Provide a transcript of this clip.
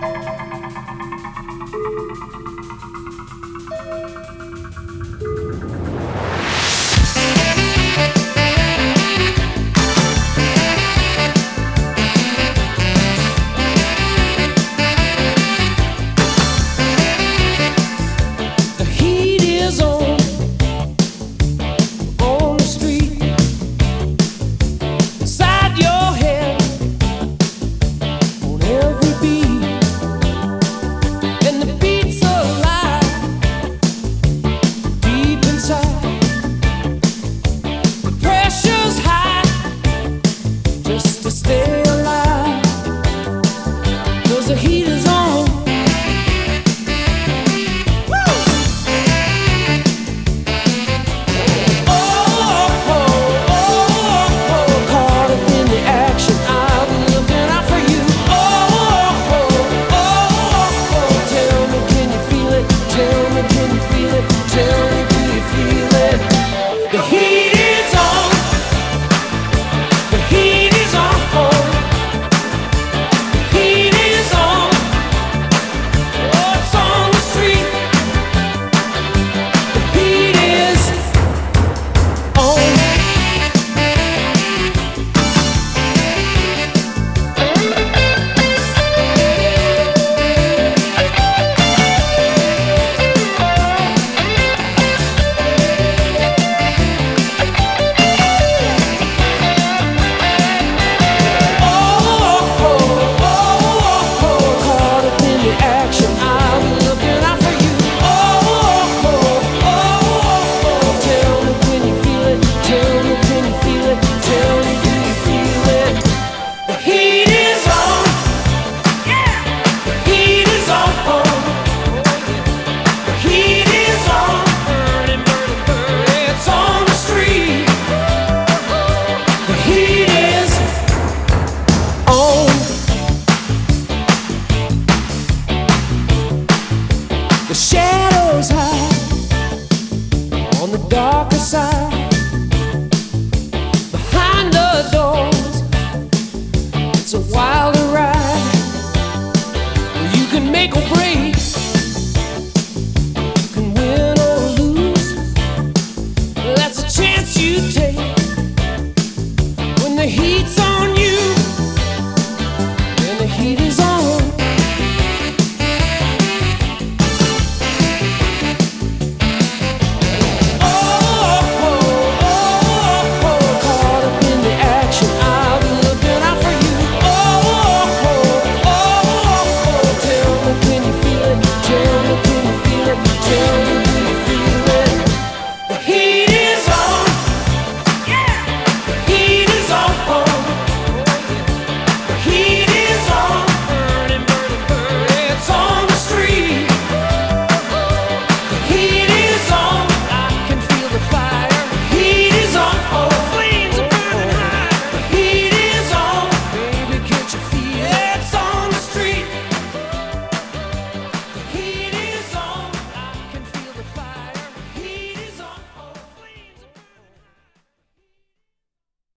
Bye. when the heat's on you. And the heat is on